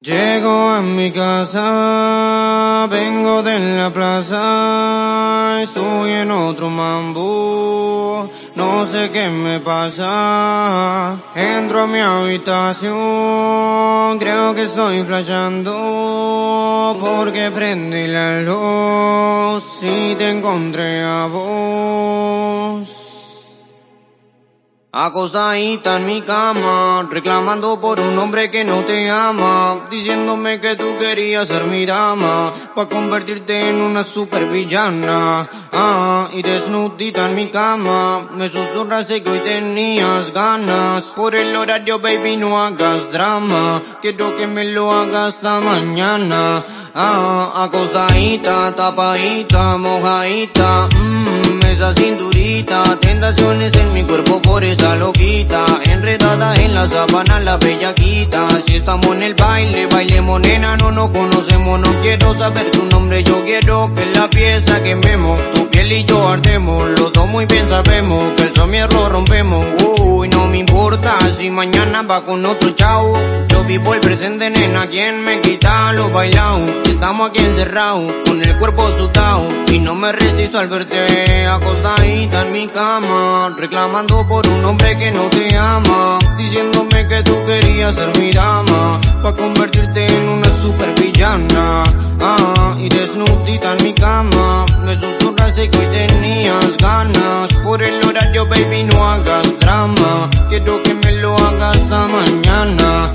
Llego a mi casa, vengo de la plaza, estoy en otro mambo, no sé qué me pasa. Entro a mi habitación, creo que estoy flasheando, porque prendí la luz y te encontré a vos. Acostadita en mi cama, reclamando por un hombre que no te ama, diciéndome que tú querías ser mi dama, pa' convertirte en una supervillana. Ah, y desnudita en mi cama, me susurraste que hoy tenías ganas. Por el horario, baby, no hagas drama, quiero que me lo hagas hasta mañana. Ah, acostadita, tapadita, mojadita, mmm, esa cinturita, tentaciones en mi cuerpo por esa loquita, enredada en la sabana la bellaquita. Si estamos en el baile, baile nena, no nos conocemos, no quiero saber tu nombre, yo quiero que la pieza quememos, tu piel y yo ardemos, los dos muy bien sabemos que el somierro rompemos, mañana va con otro chao, yo vivo el presente nena, quien me quita lo bailado. Estamos aquí encerrados, con el cuerpo sudado Y no me resisto al verte acostadita en mi cama Reclamando por un hombre que no te ama. Diciéndome que tú querías ser mi dama Pa' convertirte en una super villana ah, Y desnudita en mi cama Me susurraste que hoy tenías ganas. Por el horario baby no hagas drama Quiero que me hasta mañana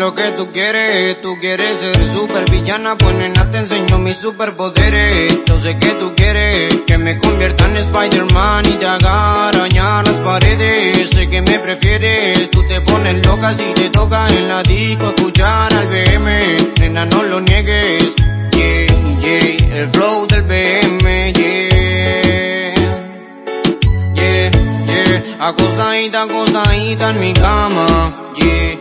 lo que tú quieres. Tú quieres ser super villana, pues nena te enseño mis superpoderes. Yo sé que tú quieres que me convierta en Spider-Man y te haga arañar las paredes. Sé que me prefieres, tú te pones loca si te toca en la disco escuchar al BM. Nena, no lo niegues. Yeah, yeah, el flow del BM, acostadita, acostadita en mi cama, yeah